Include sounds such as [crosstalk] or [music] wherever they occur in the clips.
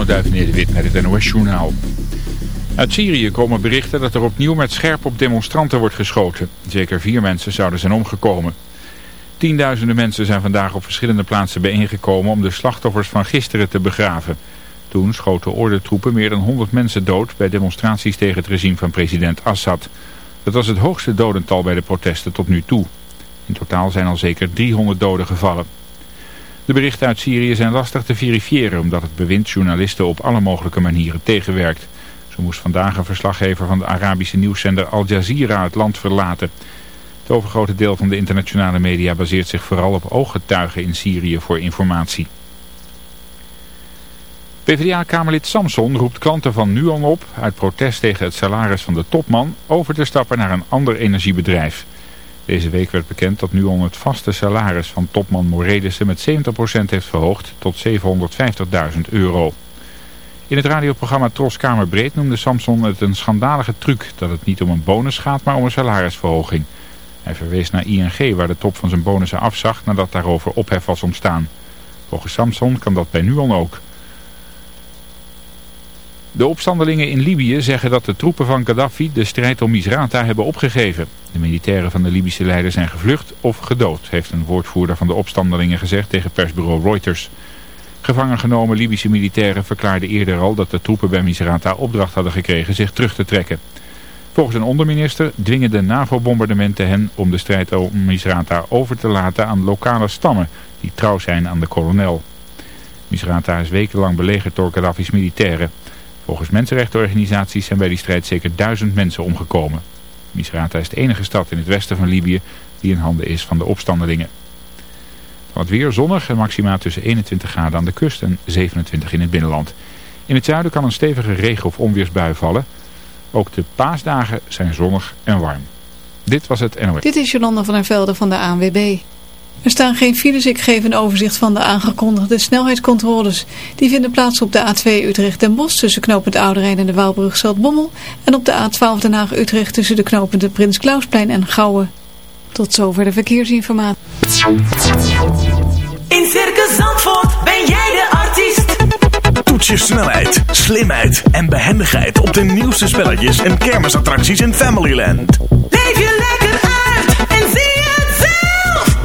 Onderduif Nederwit met het NOS Journaal. Uit Syrië komen berichten dat er opnieuw met scherp op demonstranten wordt geschoten. Zeker vier mensen zouden zijn omgekomen. Tienduizenden mensen zijn vandaag op verschillende plaatsen bijeengekomen om de slachtoffers van gisteren te begraven. Toen schoten ordentroepen meer dan 100 mensen dood bij demonstraties tegen het regime van president Assad. Dat was het hoogste dodental bij de protesten tot nu toe. In totaal zijn al zeker 300 doden gevallen. De berichten uit Syrië zijn lastig te verifiëren omdat het bewind journalisten op alle mogelijke manieren tegenwerkt. Zo moest vandaag een verslaggever van de Arabische nieuwszender Al Jazeera het land verlaten. Het overgrote deel van de internationale media baseert zich vooral op ooggetuigen in Syrië voor informatie. PvdA-kamerlid Samson roept klanten van Nuon op, uit protest tegen het salaris van de topman, over te stappen naar een ander energiebedrijf. Deze week werd bekend dat Nuon het vaste salaris van topman Moredissen met 70% heeft verhoogd tot 750.000 euro. In het radioprogramma Tros Kamerbreed noemde Samson het een schandalige truc dat het niet om een bonus gaat, maar om een salarisverhoging. Hij verwees naar ING waar de top van zijn bonussen afzag nadat daarover ophef was ontstaan. Volgens Samson kan dat bij Nuon ook. De opstandelingen in Libië zeggen dat de troepen van Gaddafi de strijd om Misrata hebben opgegeven. De militairen van de Libische leider zijn gevlucht of gedood, heeft een woordvoerder van de opstandelingen gezegd tegen persbureau Reuters. Gevangen genomen Libische militairen verklaarden eerder al dat de troepen bij Misrata opdracht hadden gekregen zich terug te trekken. Volgens een onderminister dwingen de NAVO-bombardementen hen om de strijd om Misrata over te laten aan lokale stammen die trouw zijn aan de kolonel. Misrata is wekenlang belegerd door Gaddafi's militairen. Volgens mensenrechtenorganisaties zijn bij die strijd zeker duizend mensen omgekomen. Misrata is de enige stad in het westen van Libië die in handen is van de opstandelingen. Wat weer zonnig en maximaal tussen 21 graden aan de kust en 27 in het binnenland. In het zuiden kan een stevige regen- of onweersbui vallen. Ook de paasdagen zijn zonnig en warm. Dit was het NOS. Dit is Jolanda van der Velde van de ANWB. Er staan geen files, ik geef een overzicht van de aangekondigde snelheidscontroles. Die vinden plaats op de A2 Utrecht-Den Bosch tussen knooppunt Ouderijn en de Waalbrug Zaltbommel. En op de A12 Den Haag-Utrecht tussen de knopende Prins Klausplein en Gouwen. Tot zover de verkeersinformatie. In Circus Zandvoort ben jij de artiest. Toets je snelheid, slimheid en behendigheid op de nieuwste spelletjes en kermisattracties in Familyland. Leef je lekker uit en zie.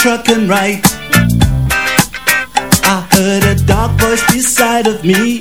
Truck and right I heard a dark voice beside of me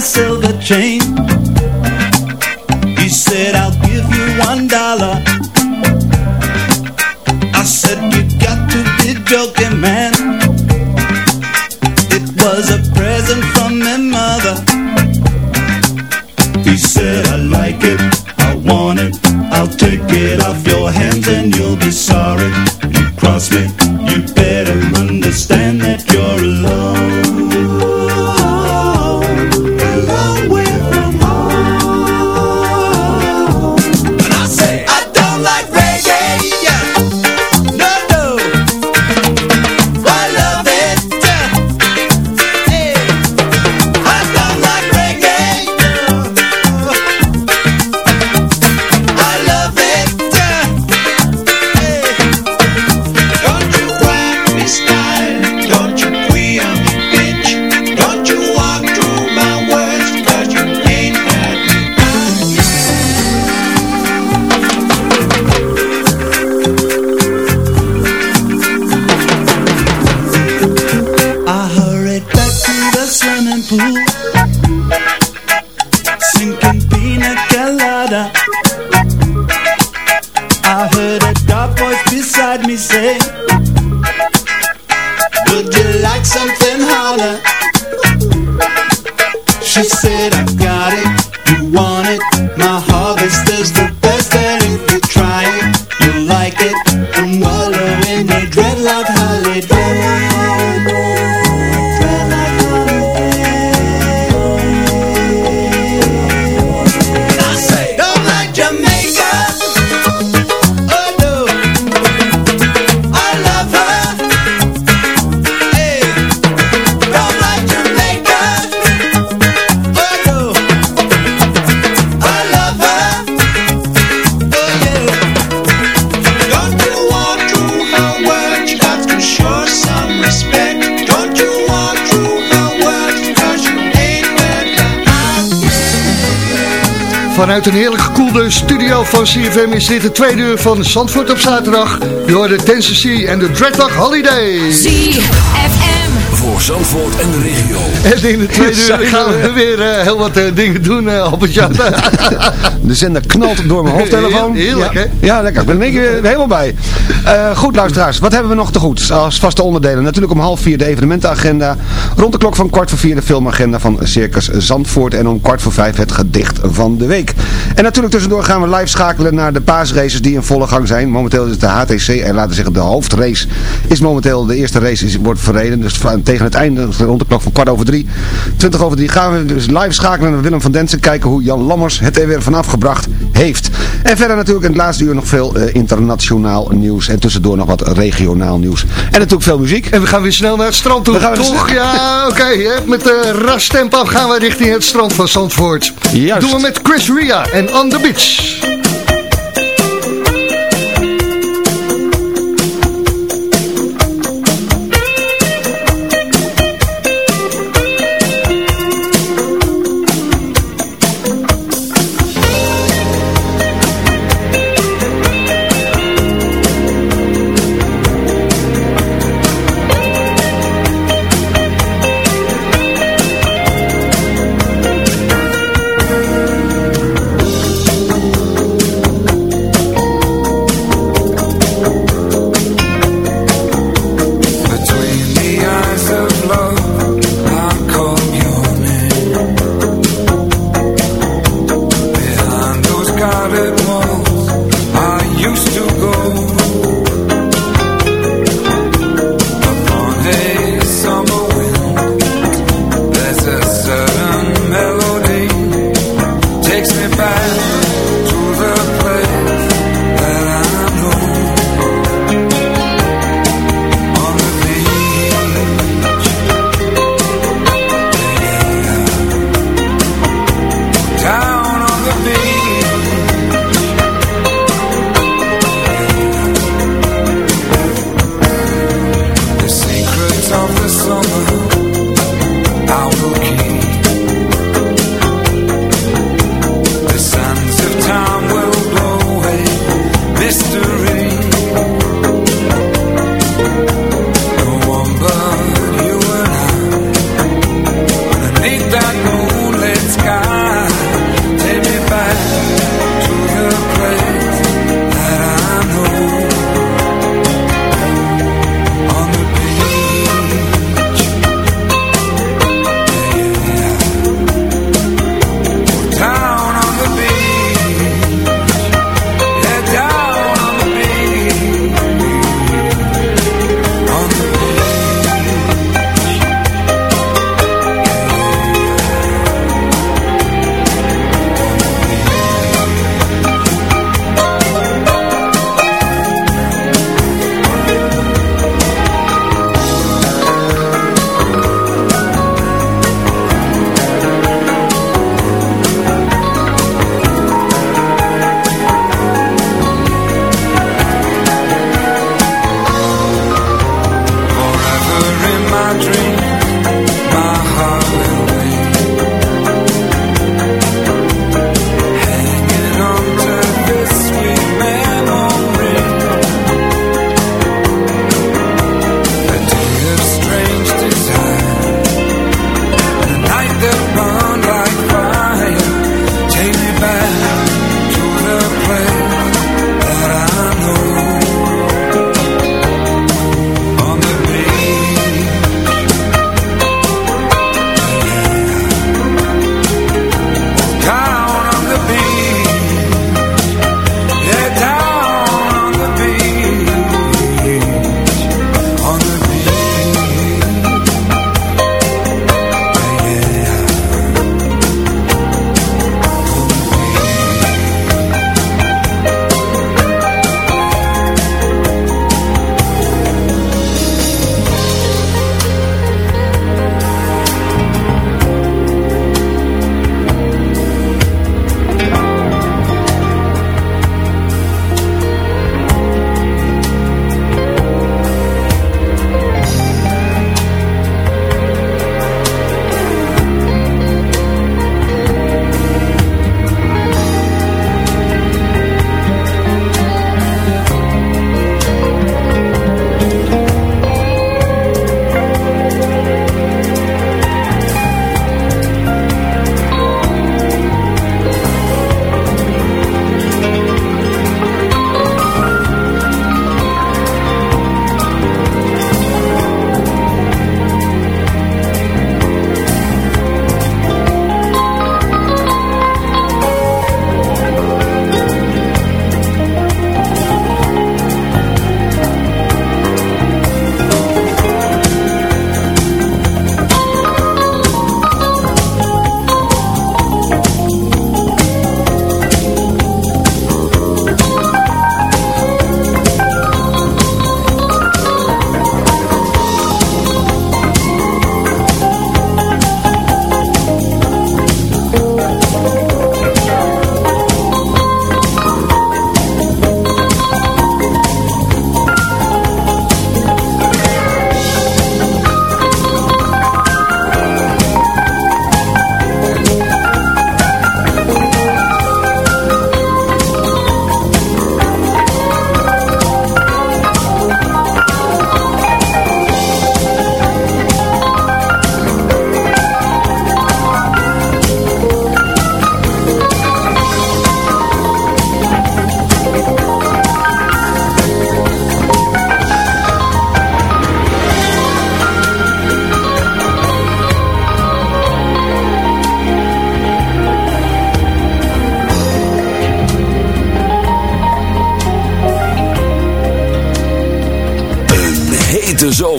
silver chain. Vanuit een heerlijk gekoelde studio van CFM is dit de tweede uur van Zandvoort op zaterdag. Je hoort de Tennessee en de Dreadlock Holiday. ZFM. Voor Zandvoort en de regio. En in de tweede uur gaan we weer eh, heel wat eh, dingen doen eh, op het jan. [laughs] De zender knalt door mijn hoofdtelefoon. Heerlijk, ja. hè? Ja, lekker. Ik ben er in één keer helemaal bij. Eh, goed, luisteraars. Wat hebben we nog te goed als vaste onderdelen? Natuurlijk om half vier de evenementenagenda. Rond de klok van kwart voor vier de filmagenda van Circus Zandvoort. En om kwart voor vijf het gedicht van de week. En natuurlijk tussendoor gaan we live schakelen naar de paasraces die in volle gang zijn. Momenteel is het de HTC, en laten we zeggen de hoofdrace, is momenteel de eerste race is, wordt verreden. Dus van- tegen het einde, rond de klok van kwart over drie, twintig over drie, gaan we dus live schakelen naar Willem van Densen. Kijken hoe Jan Lammers het er weer vanaf gebracht heeft. En verder natuurlijk in het laatste uur nog veel eh, internationaal nieuws. En tussendoor nog wat regionaal nieuws. En natuurlijk veel muziek. En we gaan weer snel naar het strand toe. We gaan Toch? Ja, oké. met de rastempo gaan we richting het strand van Zandvoort. Juist. Doen we met Chris Ria en On The Beach.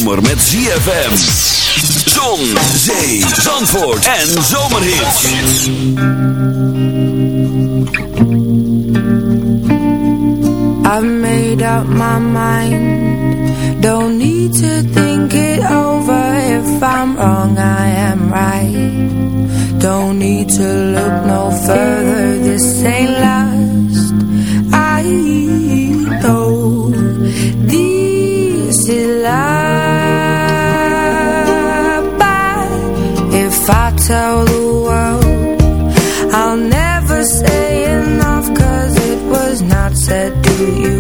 Zomer met ZFM. Zon, zee, zandvoort en zomerhits. I've made up my mind. Don't need to think it over. If I'm wrong, I am right. Don't need to look no further. This ain't. Tell the world, I'll never say enough. Cause it was not said to you.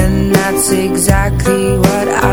And that's exactly what I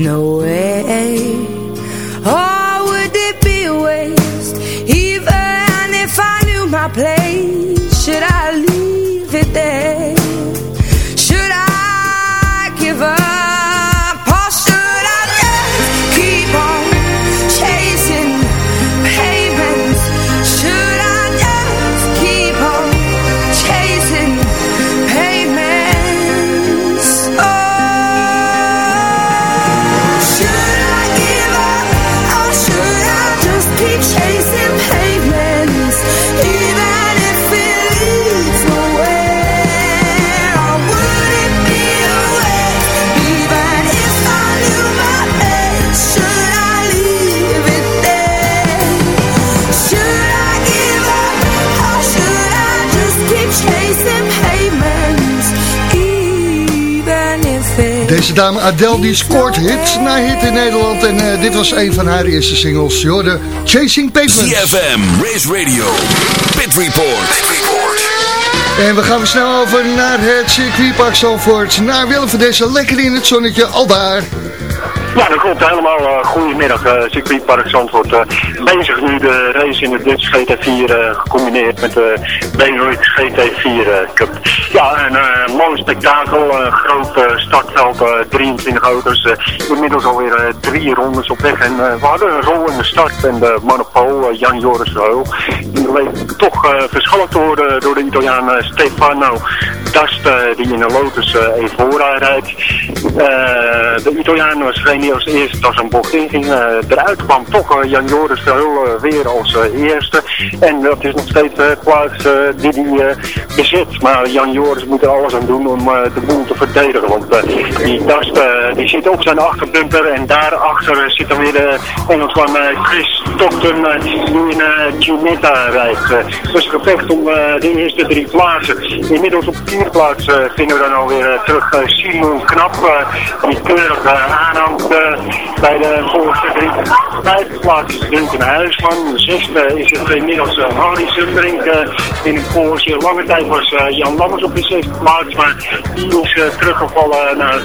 no way. Dame Adele die scoort hit na hit in Nederland. En eh, dit was een van haar eerste singles. Je hoorde Chasing Pavements. ZFM, Race Radio, Pit Report. Pit Report. En we gaan weer snel over naar het circuitpark Zalvoort. Naar Willem van Dessen, lekker in het zonnetje, al daar. Ja, dat klopt helemaal. Uh, goedemiddag, uh, circuitpark Zandvoort. Uh, bezig nu de race in de Dutch GT4 gecombineerd met de Benelux GT4 Cup. Ja, een mooi spektakel, een groot startveld, 23 auto's. inmiddels alweer drie rondes op weg. En we hadden een rol in de start en de monopool, Jan Joris Reul. Die bleef toch verschalkt worden door de Italiaan Stefano Dast, die in de Lotus Evora rijdt. de Italiaan was geen als eerste als een bocht in ging. Uh, eruit kwam toch uh, Jan Joris uh, weer als eerste. En dat is nog steeds plaats die hij bezit. Maar Jan Joris moet er alles aan doen om de boel te verdedigen. Want die Dast die zit op zijn achterbumper en daarachter zit dan weer de Engelsman Chris Stockton die in Ginetta rijdt. dus gevecht om de eerste drie plaatsen. Inmiddels op vier plaats vinden we dan alweer terug Simon Knap die keurig aanhangt. bij de volgende drie. Vijfde plaats is Duncan Huisman. De zesde is het inmiddels Harry Sumbrink uh, in een Porsche. Lange tijd was Jan Lammers op zesde plaats, maar die is uh, teruggevallen naar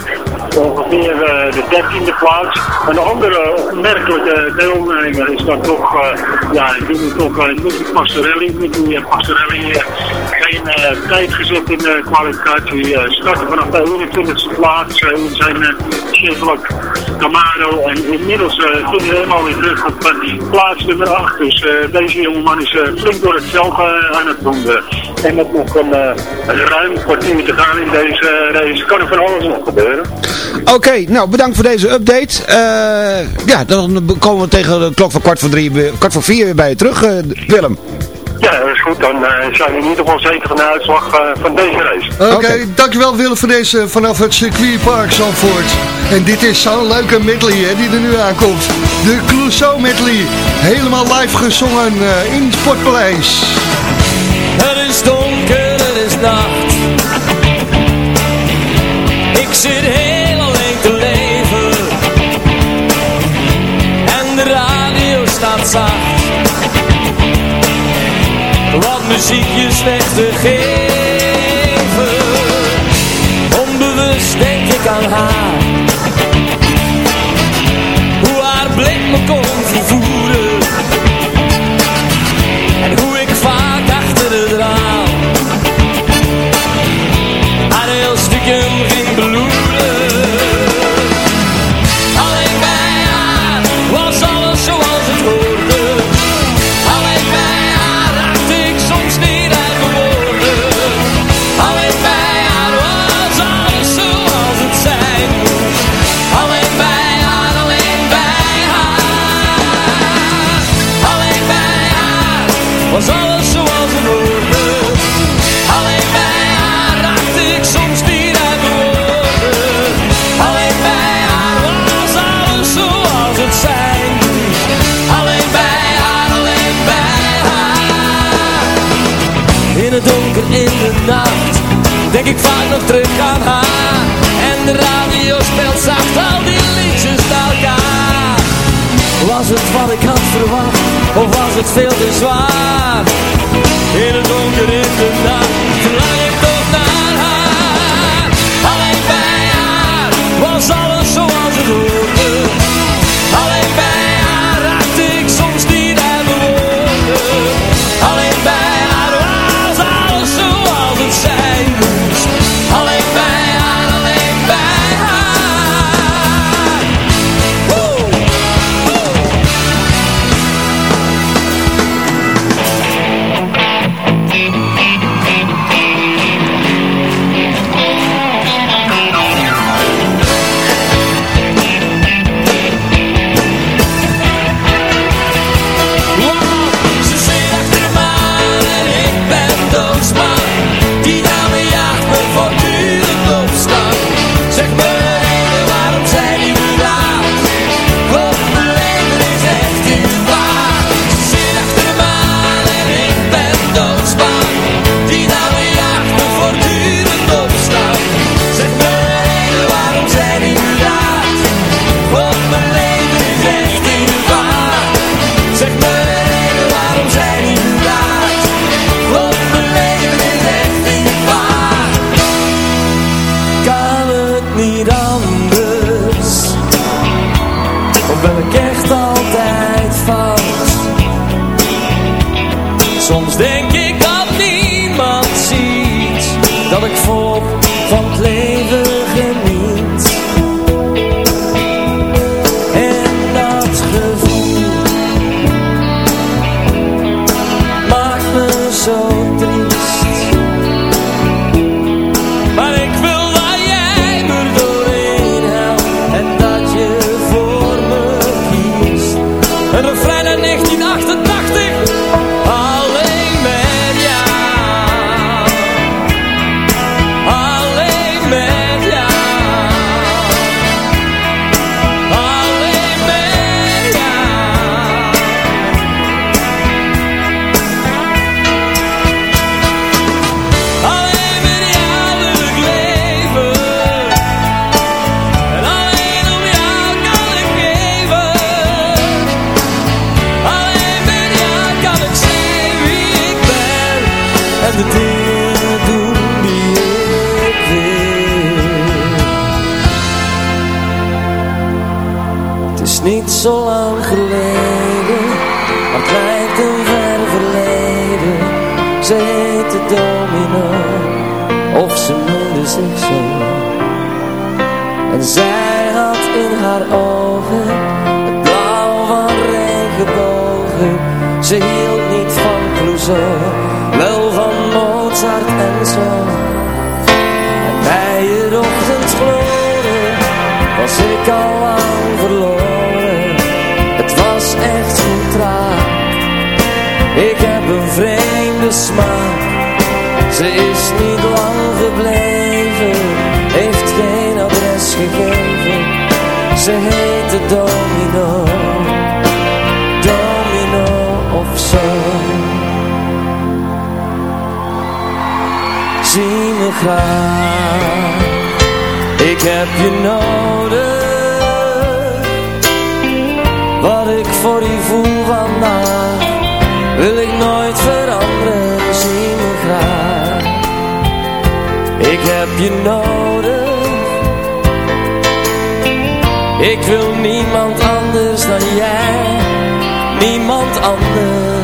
ongeveer uh, de dertiende plaats. Een andere opmerkelijke deelnemer is dan toch, uh, ja, ik noem het toch, Nicky Pastorelli. Nicky Pastorelli geen tijd gezet in de kwalificatie. Starten vanaf de 21ste plaats in zijn Chevrolet Camaro. En inmiddels komt hij helemaal weer terug op plaats nummer 8. Dus deze jongeman is flink door het veld aan het doen. en met nog een ruim kwartier te gaan in deze race kan er van alles nog gebeuren. Oké, okay, nou bedankt voor deze update. Uh, ja, dan komen we tegen de klok van kwart voor, drie, kwart voor vier weer bij je terug, uh, Willem. Ja, dat is goed. Dan uh, zijn we in ieder geval zeker van de uitslag uh, van deze race. Oké, okay, okay. dankjewel Willem voor deze vanaf het circuitpark Zandvoort. En dit is zo'n leuke medley hè, die er nu aankomt. De Clouseau medley. Helemaal live gezongen uh, in Sportpaleis. Het is donker, zit heel alleen te leven. En de radio staat zacht wat muziekjes weg te geven. Onbewust denk ik aan haar. Hoe haar blik me kon vervoeren. Ik vaak nog terug aan haar. En de radio speelt zacht al die liedjes naar elkaar. Was het wat ik had verwacht, of was het veel te zwaar? In het donker in de nacht zo lang geleden, maar het lijkt een ver verleden. Ze heette domino, of ze noemde zich zo. En zij had in haar ogen het blauw van regenbogen. Ze hield niet van Clouseau, wel van Mozart en zo. En bij het ochtendgloren was ik al Ik heb een vreemde smaak. Ze is niet lang gebleven Heeft geen adres gegeven. Ze heette Domino. Domino of zo. Zie me graag. Ik heb je nodig. Wat ik voor je voel vandaag nooit veranderen, zie me graag. Ik heb je nodig. Ik wil niemand anders dan jij, niemand anders.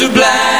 to black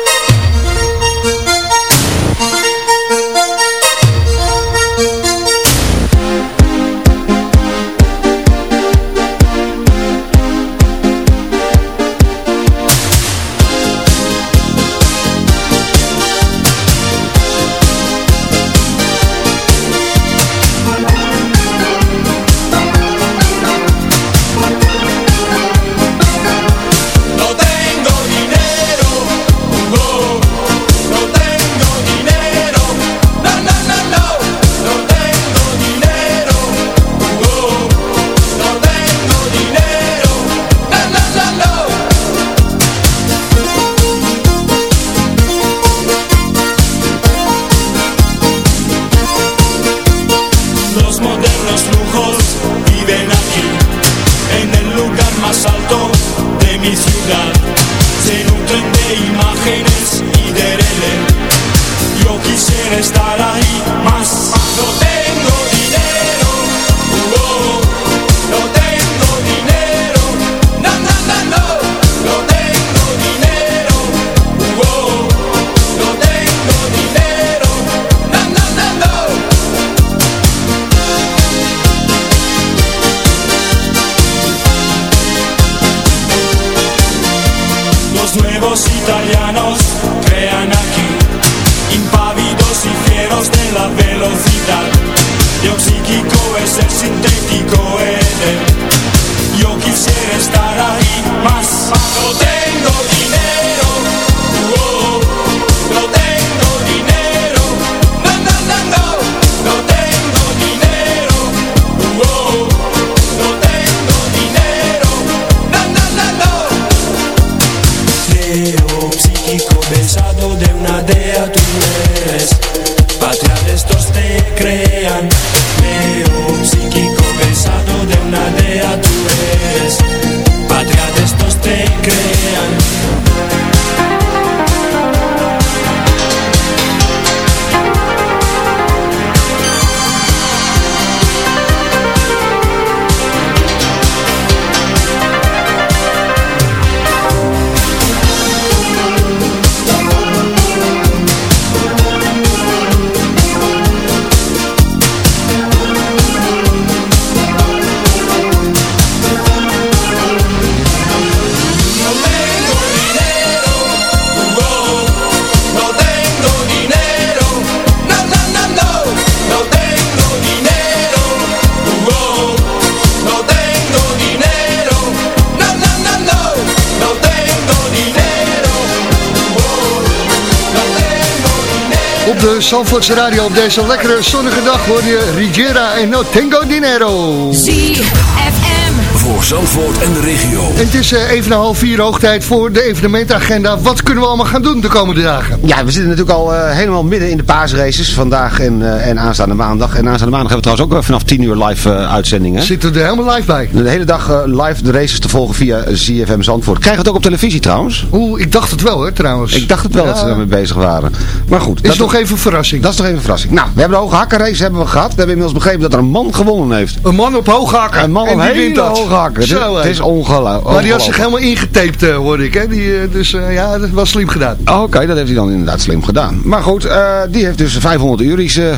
Zandvoortse Radio op deze lekkere zonnige dag hoor je Rigiera en No Tengo Dinero. ZFM. Voor Zandvoort en de regio. En het is eh, even een half vier hoogtijd voor de evenementagenda. Wat kunnen we allemaal gaan doen de komende dagen? Ja, we zitten natuurlijk al eh, helemaal midden in de paasraces vandaag en, eh, en aanstaande maandag. En aanstaande maandag hebben we trouwens ook vanaf 10 uur live eh, uitzendingen. Zitten we er helemaal live bij? De hele dag eh, live de races te volgen via ZFM Zandvoort. Krijgen we het ook op televisie trouwens? Oeh, ik dacht het wel hoor trouwens. Ik dacht het wel Ja. dat ze daarmee bezig waren. Maar goed. Is nog even een verrassing. Dat is nog even een verrassing. Nou, we hebben de hoge hakkenrace hebben we gehad. We hebben inmiddels begrepen dat er een man gewonnen heeft. Een man op hoge hakken. Een man op hele dat. hoge hakken. Zo. Het is ongelooflijk. Maar die had zich helemaal ingetaped, eh, hoorde ik. Hè? Die, eh, dus eh, ja, dat was slim gedaan. Oh, Oké, dat heeft hij dan inderdaad slim gedaan. Maar goed, die heeft dus 500 euro's uh,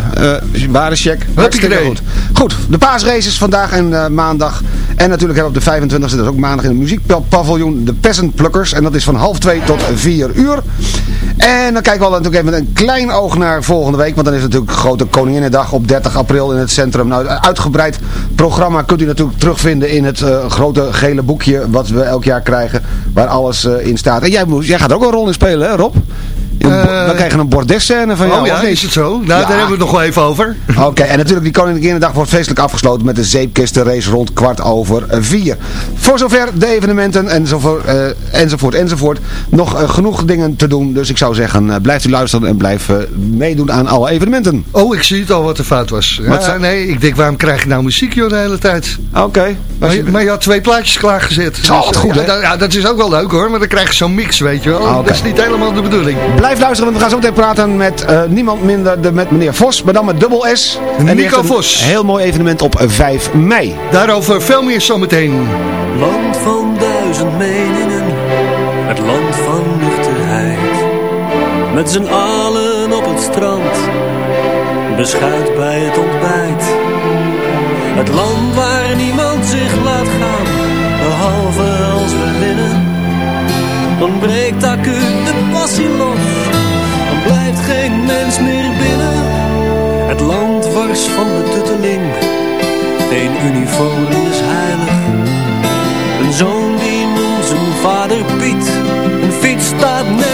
warencheck. Hartstikke goed. Goed, de paasraces vandaag en maandag. En natuurlijk hebben we op de 25e, dat is ook maandag in het muziekpaviljoen, de Peasant Pluckers. En dat is van half 2 tot 4 uur. En dan kijken we al natuurlijk even met klein oog naar volgende week. Want dan is natuurlijk grote Koninginnedag op 30 april in het centrum. Nou, uitgebreid programma kunt u natuurlijk terugvinden in het eh, grote gele boekje wat we elk jaar krijgen. Waar alles eh, in staat. En jij, moet- jij gaat ook een rol in spelen, hè Rob? Eh, we krijgen een bordesscène van jou. oh ja, is het zo? Nou, daar hebben we het nog wel even over. [laughs] Oké, en natuurlijk die Koninginnedag wordt feestelijk afgesloten met de zeepkistenrace rond kwart over eh, vier. Voor zover de evenementen enzovoort, eh, enzovoort, enzovoort. Nog genoeg dingen te doen, dus ik zou zeggen, eh, blijft u luisteren en blijf meedoen aan alle evenementen. Oh, ik zie het al wat er fout was. Ja, nee, ik denk, waarom krijg je nou muziek joh de hele tijd? Oké. Maar, je- maar je had twee plaatjes klaargezet. Zo, eh, goed, ja, dat, ja, dat is ook wel leuk hoor, maar dan krijg je zo'n mix, weet je wel. Dat is niet helemaal de bedoeling. Blijf luisteren, want we gaan zo meteen praten met eh, niemand minder dan met meneer Vos, maar dan met dubbel S. En Nico heeft een Vos. heel mooi evenement op 5 mei. Daarover veel meer zometeen. Land van duizend meningen, het land van nuchterheid. Met z'n allen op het strand, beschuit bij het ontbijt. Het land waar niemand zich laat gaan, behalve als we winnen. Dan breekt acuut de passie geen mens meer binnen. Het land wars van de tutteling, geen uniform is heilig. Een zoon die noemt zijn vader Piet. Een fiets staat nergens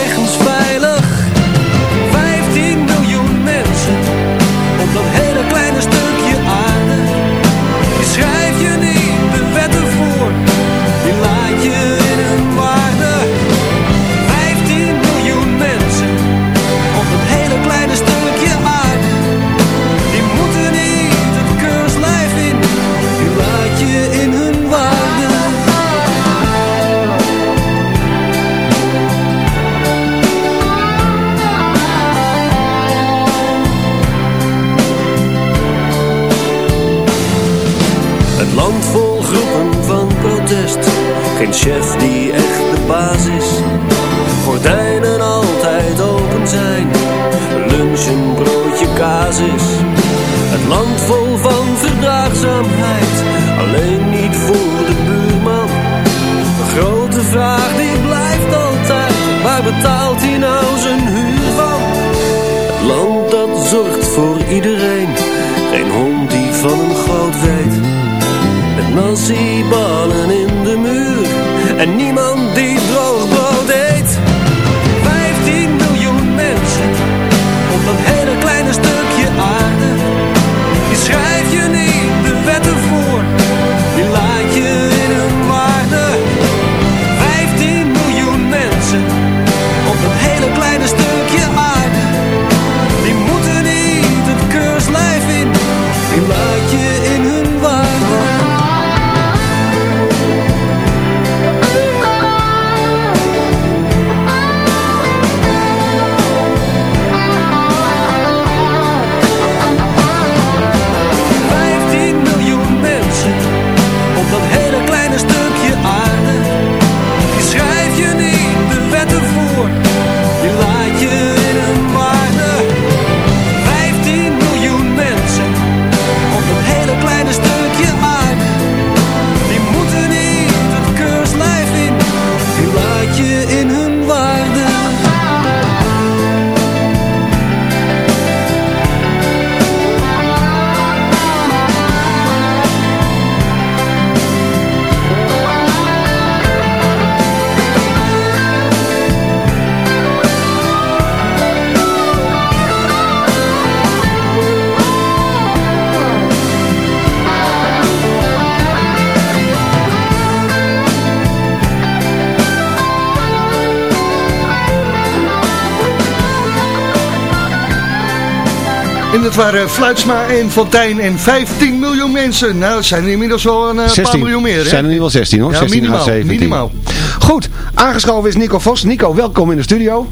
waren Fluitsma en Fontijn en 15 miljoen mensen. Nou, het zijn er inmiddels wel een eh, paar 16. miljoen meer, hè? zijn er nu wel 16 hoor. Ja, 16 minimaal, à 17. minimaal. Goed, aangeschoven is Nico Vos. Nico, welkom in de studio.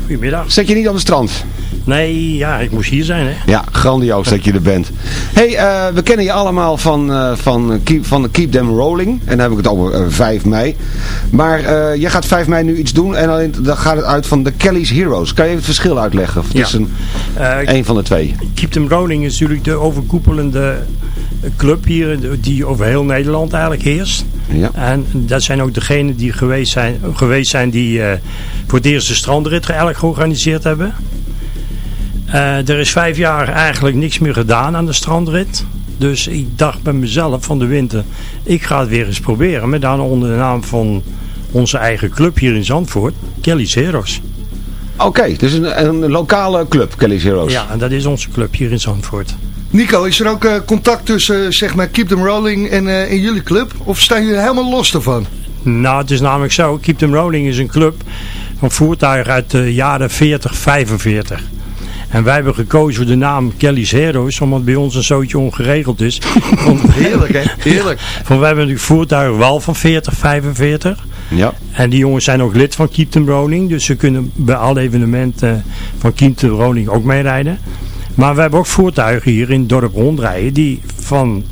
Goedemiddag. Zet je niet aan de strand? Nee, ja, ik moest hier zijn, hè. Ja, grandioos dat je er bent. Hey, eh, we kennen je allemaal van, eh, van, keep, van Keep Them Rolling. En dan heb ik het over eh, 5 mei. Maar eh je gaat 5 mei nu iets doen en dan, dan gaat het uit van de Kelly's Heroes. Kan je even het verschil uitleggen Ja. tussen Eh, een van de twee? Keep Them Rolling is natuurlijk de overkoepelende club hier, die over heel Nederland eigenlijk heerst. Ja. En dat zijn ook degenen die geweest zijn, geweest zijn die eh, voor het eerste strandrit eigenlijk georganiseerd hebben. Eh, er is vijf jaar eigenlijk niks meer gedaan aan de strandrit. Dus ik dacht bij mezelf van de winter, ik ga het weer eens proberen. Met dan onder de naam van onze eigen club hier in Zandvoort, Kelly's Heroes. Oké, dus een, een lokale club, Kelly's Heroes. Ja, en dat is onze club hier in Zandvoort. Nico, is er ook eh, contact tussen, eh, zeg maar, Keep Them Rolling en, eh, en jullie club? Of staan jullie helemaal los ervan? Nou, het is namelijk zo. Keep Them Rolling is een club van voertuigen uit de jaren 40, 45. En wij hebben gekozen voor de naam Kelly's Heroes, omdat bij ons een zootje ongeregeld is. [laughs] Want, Heerlijk, hè? [laughs] Heerlijk. Want wij hebben natuurlijk voertuigen wel van 40, 45. Ja. En die jongens zijn ook lid van Keep Them Rolling. Dus ze kunnen bij alle evenementen van Keep Them Rolling ook meerijden. Maar we hebben ook voertuigen hier in het dorp rondrijden die van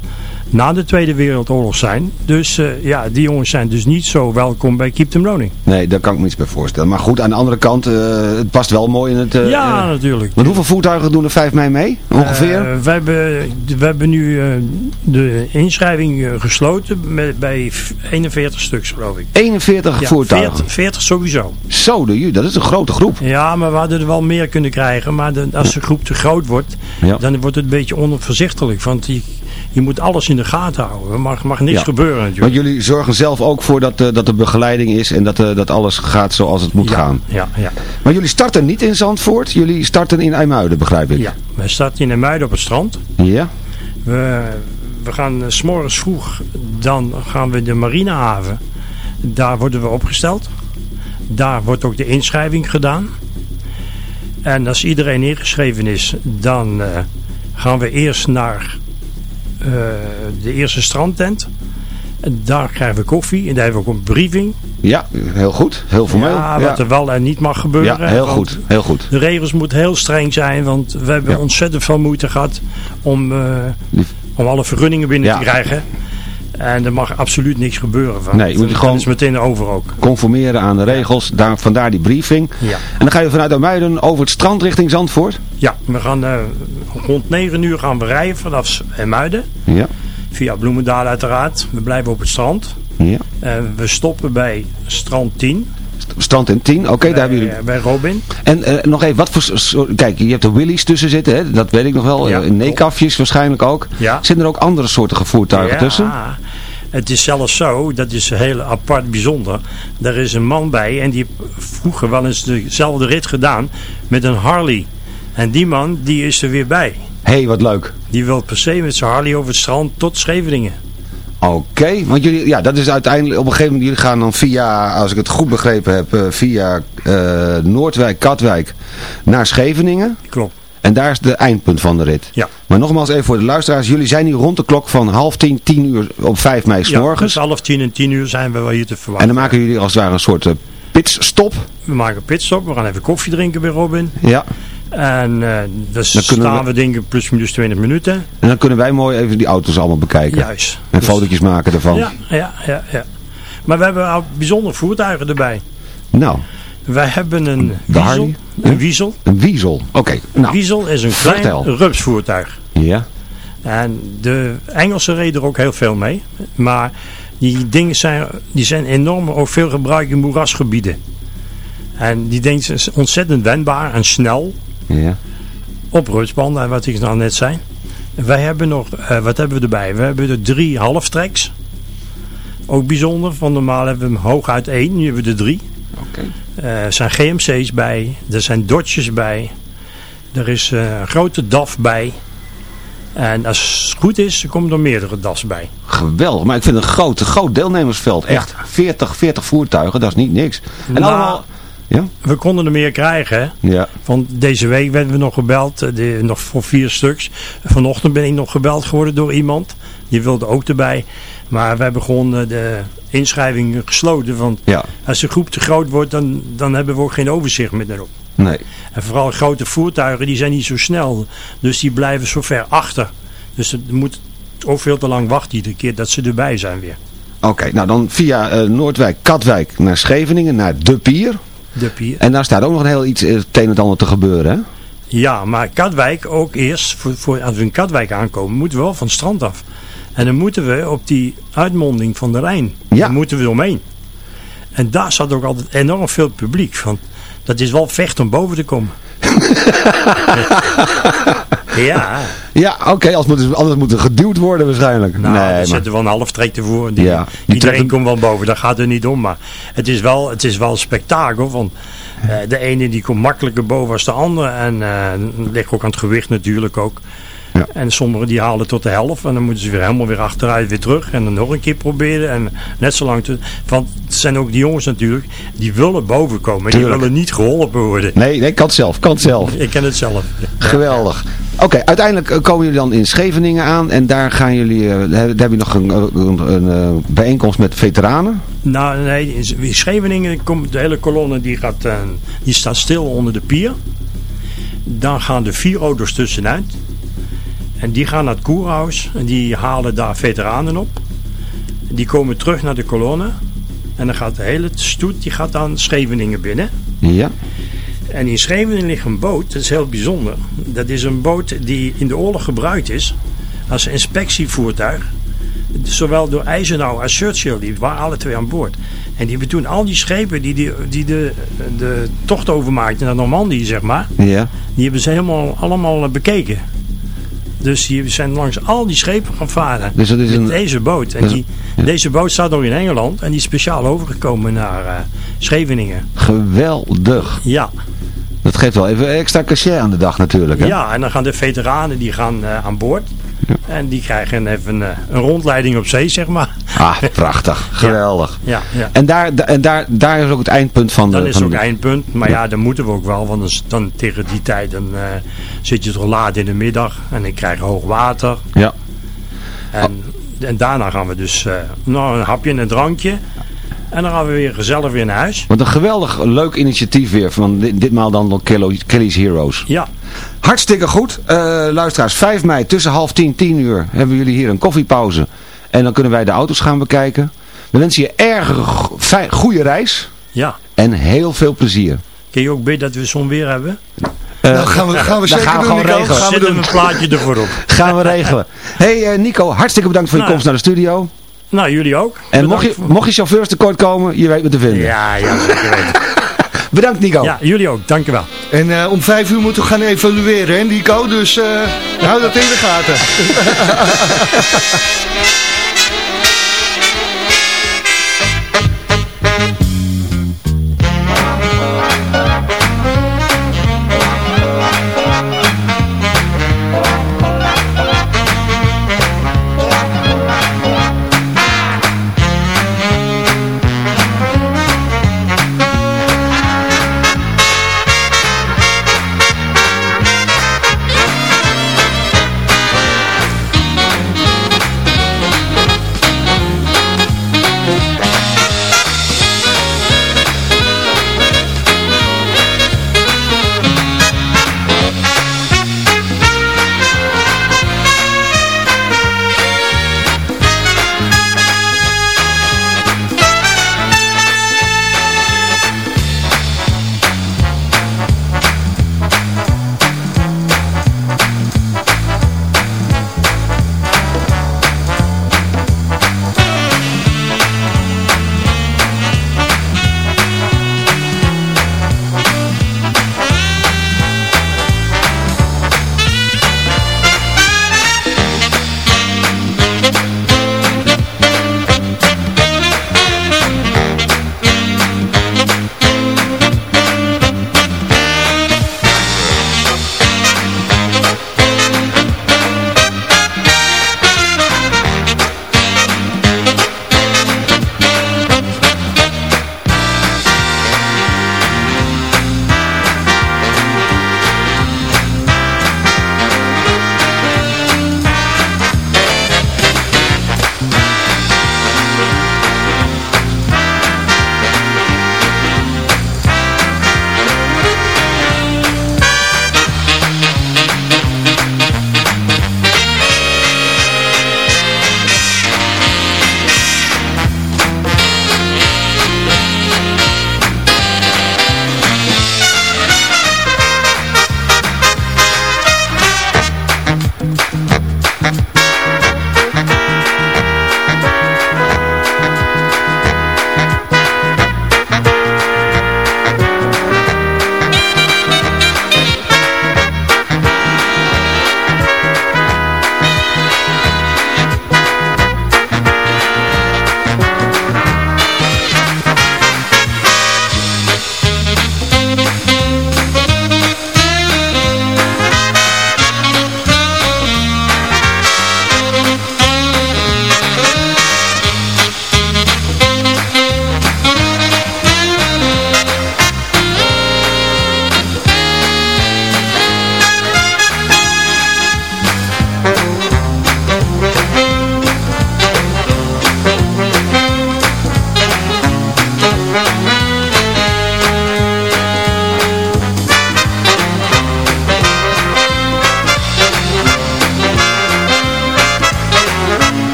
na de Tweede Wereldoorlog zijn. Dus eh, ja, die jongens zijn dus niet zo welkom bij Keep Them Rolling. Nee, daar kan ik me iets bij voorstellen. Maar goed, aan de andere kant, eh, het past wel mooi in het... eh, ja, natuurlijk. want hoeveel voertuigen doen er 5 mei mee? Ongeveer? We, hebben, we hebben nu de inschrijving gesloten met, bij 41 stuks geloof ik. 41 Ja, voertuigen. 40, 40 sowieso. Zo, de, dat is een grote groep. Ja, maar we hadden er wel meer kunnen krijgen. Maar de- als de groep te groot wordt, Ja. dan wordt het een beetje onoverzichtelijk. Want je, je moet alles in de gaten houden. Er mag, mag niks Ja. gebeuren natuurlijk. Want jullie zorgen zelf ook voor dat, eh, dat er begeleiding is en dat, eh, dat alles gaat zoals het moet ja, gaan. Ja, ja. Maar jullie starten niet in Zandvoort, jullie starten in IJmuiden, begrijp ik. ja. We starten in de Muiden op het strand. Ja? We, we gaan eh, s s'morgens vroeg, dan gaan we de marinehaven. Daar worden we opgesteld. Daar wordt ook de inschrijving gedaan. En als iedereen ingeschreven is, dan eh, gaan we eerst naar eh, de eerste strandtent. En daar krijgen we koffie en daar hebben we ook een briefing. Ja, heel goed. Heel formeel. Ja, wat er wel en niet mag gebeuren. Ja, heel goed. Heel goed. De regels moeten heel streng zijn, want we hebben Ja. ontzettend veel moeite gehad om, eh, om alle vergunningen binnen te krijgen. En er mag absoluut niks gebeuren. Van. Nee, je moet Dat gewoon- is meteen over ook. Conformeren aan de regels, daar, vandaar die briefing. Ja. En dan ga je vanuit IJmuiden over het strand richting Zandvoort. Ja, we gaan eh, rond 9 uur gaan we rijden vanaf Muiden. Ja. Via Bloemendaal uiteraard. We blijven op het strand. ja. En we stoppen bij strand 10. Strand en 10, oké, daar hebben jullie... bij, Robin. En eh, nog even, wat voor... soort- Kijk, je hebt er willies tussen zitten, hè? dat weet ik nog wel. Ja, Eh, neekafjes waarschijnlijk ook. Ja. Zitten er ook andere soorten voertuigen Ja, tussen? Het is zelfs zo, dat is heel apart bijzonder. Er is een man bij en die vroeger wel eens dezelfde rit gedaan met een Harley. En die man, die is er weer bij. Hé, hey, wat leuk. Die wil per se met zijn Harley over het strand tot Scheveningen. Oké, want jullie, ja, dat is uiteindelijk, op een gegeven moment, jullie gaan dan via, als ik het goed begrepen heb, eh, via eh, Noordwijk, Katwijk naar Scheveningen. Klopt. En daar is de eindpunt van de rit. Ja. Maar nogmaals even voor de luisteraars, jullie zijn hier rond de klok van half tien, tien uur op 5 mei s Ja, dus half tien en tien uur zijn we wel hier te en verwachten. dan maken jullie als het ware een soort eh, pitstop. We maken een pitstop, we gaan even koffie drinken bij Robin. Ja. En eh dus Dan staan we- we denk ik plus minus 20 minuten. En dan kunnen wij mooi even die auto's allemaal bekijken. Juist. En Dus- fotootjes maken ervan. Ja, ja, ja, ja. Maar we hebben ook bijzondere voertuigen erbij. Nou, Wij hebben een. Harley? Een wiesel. een wiesel. Oké, Een nou. wiesel is een klein vertel. rupsvoertuig. Ja. En de Engelsen reden er ook heel veel mee. Maar die dingen zijn, die zijn enorm ook veel gebruikt in moerasgebieden. En die dingen zijn ontzettend wendbaar en snel. Ja. Op rupsbanden, wat ik nou net zei. Wij hebben nog, eh, wat hebben we erbij? We hebben er drie halftreks. Ook bijzonder, van normaal hebben we hem hooguit één, nu hebben we er drie. Oké. Eh, er zijn GMC's bij, er zijn Dodges bij, er is eh, een grote DAF bij. En als het goed is, komen er meerdere DAF's bij. Geweldig, maar ik vind het een groot, groot deelnemersveld. Echt 40, 40 voertuigen, dat is niet niks. En Nou, allemaal Ja? We konden er meer krijgen. Hè? Ja. Want deze week werden we nog gebeld, eh, de, nog voor vier stuks. Vanochtend ben ik nog gebeld geworden door iemand. Die wilde ook erbij. Maar we hebben gewoon eh, de inschrijving gesloten. Want Ja. als de groep te groot wordt, dan, dan hebben we ook geen overzicht meer erop. Nee. En vooral grote voertuigen, die zijn niet zo snel. Dus die blijven zo ver achter. Dus het moet ook veel te lang wachten iedere keer dat ze erbij zijn weer. Oké, nou dan via eh, Noordwijk, Katwijk naar Scheveningen, naar De Pier. De pier. En daar staat ook nog een heel iets, eh, het een en ander te gebeuren, hè? Ja, maar Katwijk ook eerst, voor, voor, als we in Katwijk aankomen, moeten we wel van het strand af. En dan moeten we op die uitmonding van de Rijn, Ja. daar moeten we omheen. En daar zat ook altijd enorm veel publiek. Want dat is wel vecht om boven te komen. [laughs] ja, Ja, oké, anders, moet, anders moet er geduwd worden waarschijnlijk. nou, nee, maar... zetten we een half trek ervoor. Die, Ja, die iedereen komt wel boven, daar gaat het niet om. Maar het is wel, het is wel een spektakel. Want eh, de ene die komt makkelijker boven als de andere. En dat ligt ook aan het gewicht natuurlijk ook. Ja. En sommigen die halen tot de helft. En dan moeten ze weer helemaal weer achteruit weer terug. En dan nog een keer proberen. En net zo lang. Te, want het zijn ook die jongens natuurlijk. Die willen boven komen. Die willen niet geholpen worden. Nee, nee, kan zelf, kan zelf. Ik ken het zelf. Geweldig. Oké, uiteindelijk eh, komen jullie dan in Scheveningen aan en daar gaan jullie, eh, daar heb je nog een, een, een, eh, bijeenkomst met veteranen. Nou, nee, in Scheveningen komt de hele kolonne die, gaat, eh, die staat stil onder de pier. Dan gaan er vier auto's tussenuit. En die gaan naar het koerhuis en die halen daar veteranen op. Die komen terug naar de kolonne. En dan gaat de hele stoet die gaat dan Scheveningen binnen. Ja. En in Scheveningen ligt een boot, dat is heel bijzonder. Dat is een boot die in de oorlog gebruikt is als inspectievoertuig. Zowel door Eisenhower als Churchill, die waren alle twee aan boord. En die hebben toen al die schepen die, die, die de, de tocht overmaakten naar Normandië, zeg maar, Ja. die hebben ze helemaal allemaal bekeken. Dus die zijn langs al die schepen gaan varen Dus dat is met een- deze boot. En die, deze boot staat nog in Engeland en die is speciaal overgekomen naar eh, Scheveningen. Geweldig. Ja. Dat geeft wel even extra cachet aan de dag natuurlijk. Hè? Ja, en dan gaan de veteranen die gaan eh, aan boord. En die krijgen even eh, een rondleiding op zee, zeg maar. Ah, prachtig. [laughs] Geweldig. Ja, ja. En, daar, da- en daar, daar is ook het eindpunt van de... is van het ook de- eindpunt. Maar ja, dan moeten we ook wel. Want dan, tegen die tijd dan, eh, zit je toch laat in de middag. En dan krijg hoog water. Ja. En, en daarna gaan we dus nou, een hapje en een drankje. En dan gaan we weer gezellig weer naar huis. Wat een geweldig leuk initiatief weer. Van dit, ditmaal dan door Kelly's Heroes. Ja. Hartstikke goed. Eh, luisteraars, 5 mei tussen half 10 10 uur hebben jullie hier een koffiepauze. En dan kunnen wij de auto's gaan bekijken. We wensen je erg goede reis. Ja. En heel veel plezier. Kun je ook bidden dat we zo'n weer hebben? Eh, Nou, gaan we, gaan we zeker gaan we doen, gewoon regelen. Gaan we doen. een plaatje ervoor op. Gaan we regelen. hey, eh, Nico, hartstikke bedankt voor je Nou, komst naar de studio. Nou, jullie ook. En mocht je, mocht je chauffeurs tekort komen, je weet me te vinden. Ja, ja, zeker weten. [laughs] Bedankt Nico. Ja, jullie ook. Dankjewel. En eh, om vijf uur moeten we gaan evalueren, hè Nico? Dus eh, hou dat in de gaten. [laughs]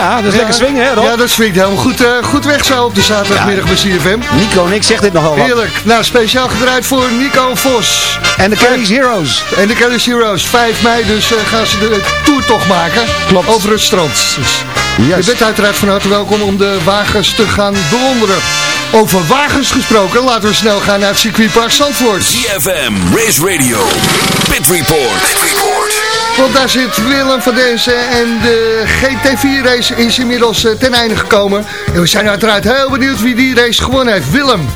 Ja, dat is lekker swingen, hè, Rob? Ja, dat swingt helemaal goed, eh, goed weg zo op de zaterdagmiddag bij CFM. Nico en ik zeg dit nogal wat. Heerlijk. Nou, speciaal gedraaid voor Nico Vos. En de Kelly's Heroes. En de Kelly's Heroes. 5 mei dus eh, gaan ze de toertocht maken. Klopt. Over het strand. Dus Yes. je bent uiteraard van harte welkom om de wagens te gaan bewonderen. Over wagens gesproken, laten we snel gaan naar het circuitpark Zandvoort. ZFM, Race Radio, Pit Report. Want daar zit Willem van deze en de GT4-race is inmiddels eh, ten einde gekomen. En we zijn uiteraard heel benieuwd wie die race gewonnen heeft. Willem.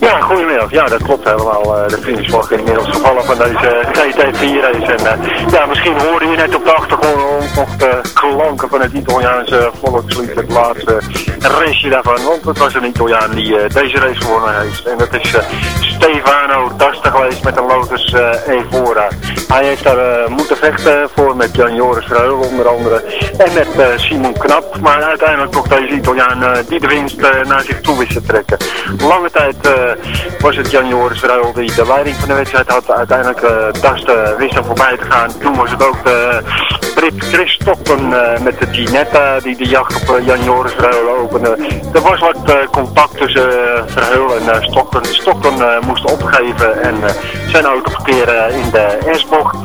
Ja, goedemiddag. Ja, dat klopt helemaal. Eh, de finish was inmiddels gevallen van deze GT4-race. En eh, ja, misschien hoorde je net op de achtergrond nog de klanken van het Italiaanse volkslied. Het laatste raceje daarvan. Want het was een Italiaan die eh, deze race gewonnen heeft. En dat is Stefano D'Asta geweest met een Lotus Evora. Hij heeft daar moeten vechten voor met Jan Joris Verheul onder andere. En met Simon Knap. Maar uiteindelijk toch deze Italiaan die de winst naar zich toe wist te trekken. Lange tijd was het Jan Joris Verheul die de leiding van de wedstrijd had. Uiteindelijk uh, D'Asta wist hem voorbij te gaan. Toen was het ook de Brit Chris Stockton eh, met de Ginetta die de jacht op eh, Jan Joris Verheul opende. Er was wat eh, contact tussen eh, Verheul en eh. Stockton eh, moest opgeven en eh, zijn auto parkeren in de S-bocht.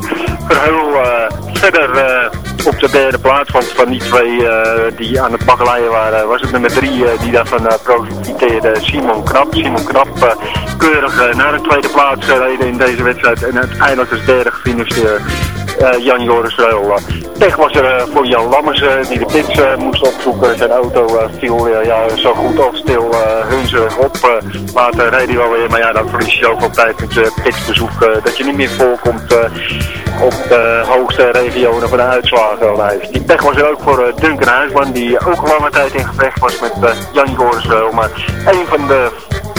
Verheul eh, verder eh, op de derde plaats, want van die twee eh, die aan het baggeleien waren, was het nummer drie eh, die daarvan eh, profiteerde, Simon Knap. Simon Knap keurig naar de tweede plaats gereden in deze wedstrijd en uiteindelijk als derde eh, Jan Joris Reul. Pech was er eh, voor Jan Lammers eh, die de pits eh, moest opzoeken. Zijn auto eh, viel eh, ja, zo goed of stil uh, hunzerig op. eh, later reed hij wel weer, maar ja, dan verlies je zoveel tijd met pitsbezoek eh, dat je niet meer voorkomt eh, op de hoogste regionen van de uitslagenlijst. Die pech was er ook voor eh, Duncan Huisman, die ook lange tijd in gevecht was met eh, Jan Joris. Maar een van de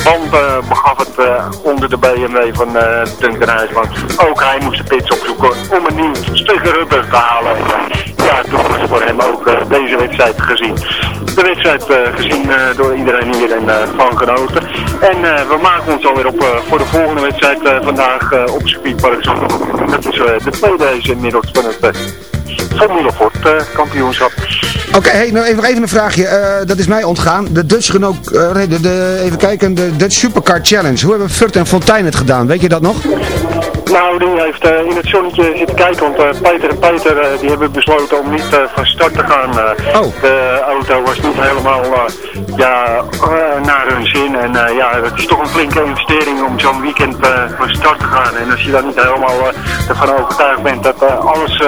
banden begaf het eh, onder de BMW van eh Duncan Huisman. Ook hij moest de pits opzoeken om een nieuw stukje rubber te halen. En, ja, toen was voor hem ook eh, deze wedstrijd gezien. De wedstrijd gezien door iedereen hier en van genoten. En we maken ons alweer op voor de volgende wedstrijd vandaag op circuitpark. Dat is de tweede race inmiddels van het Formule Ford eh, kampioenschap. Oké, hey, nou even, even een vraagje. Eh, dat is mij ontgaan. De Dutch Renault, eh, de, even kijken, de Dutch Supercar Challenge. Hoe hebben Furt en Fontijn het gedaan? Weet je dat nog? Nou, die heeft eh, in het zonnetje zitten kijken, want eh, Peter en Peter eh, die hebben besloten om niet van start te gaan. eh. De auto was niet helemaal ja, naar hun zin en ja, het is toch een flinke investering om zo'n weekend van start te gaan. En als je dan niet helemaal ervan overtuigd bent dat alles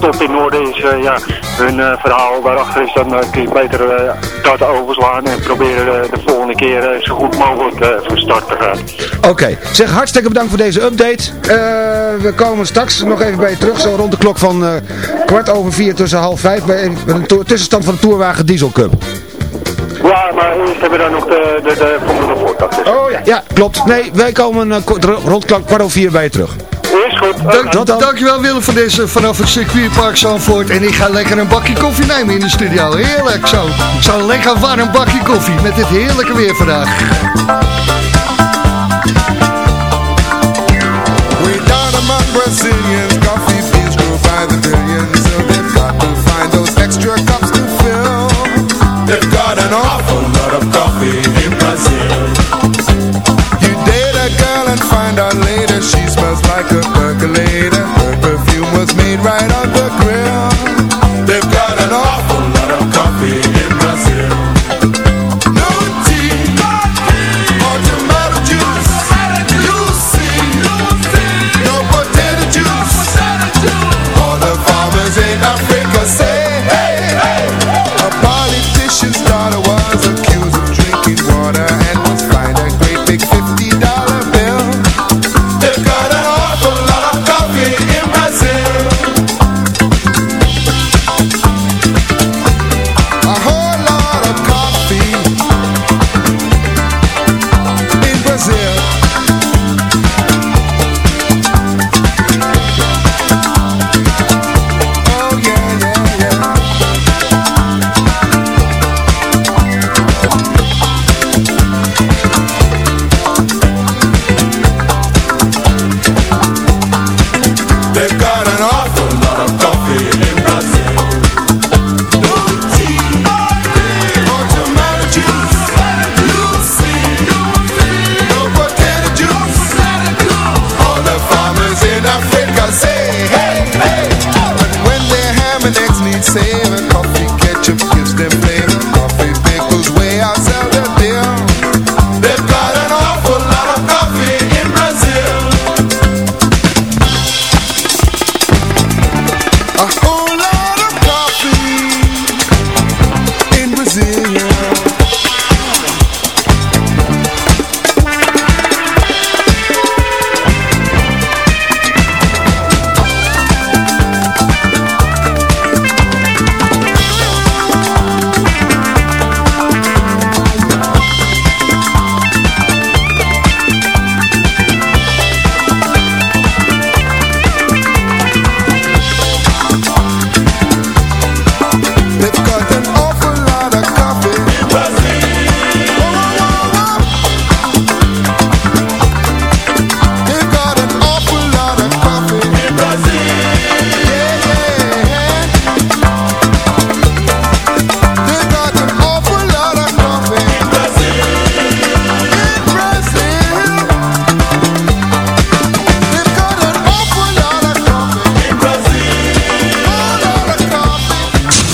tot in orde is, ja, hun verhaal daarachter is, dan kun je beter dat overslaan en proberen de volgende keer zo goed mogelijk van start te gaan. Oké, zeg hartstikke bedankt voor deze update. Eh, we komen straks nog even bij je terug, zo rond de klok van eh, kwart over vier tussen half vijf bij een, tussenstand van de Tourwagen Diesel Cup. Ja, maar eerst hebben we dan nog de, de, de Formule is. Oh ja. Ja, klopt. Nee, wij komen eh, rond klok kwart over vier bij je terug. Is goed. Dank, dan. dankjewel Willem voor deze vanaf het circuitpark Zandvoort. En ik ga lekker een bakje koffie nemen in de studio. Heerlijk zo. Zo'n lekker warm bakje koffie met dit heerlijke weer vandaag. Brazilians,